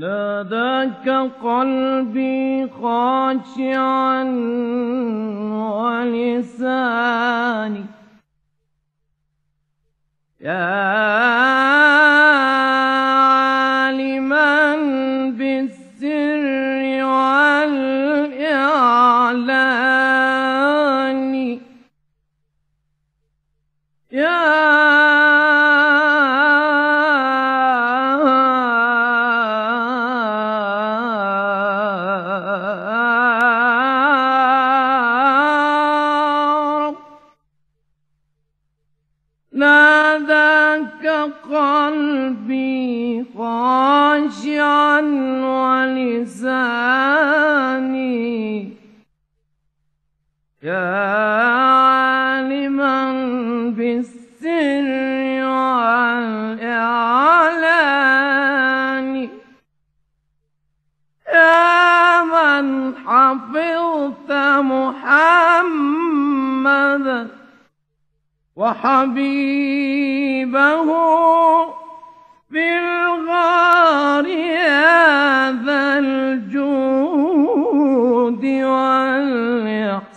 ناداك قلبي خاشعا ولساني. يا عالما بالسر والإعلان. يا ناداك قلبي خاشعا ولساني. يا عالما بالسر والإعلان. يا من حفظت محمدا وحبيبه في الغار هذا الجود والإحسان.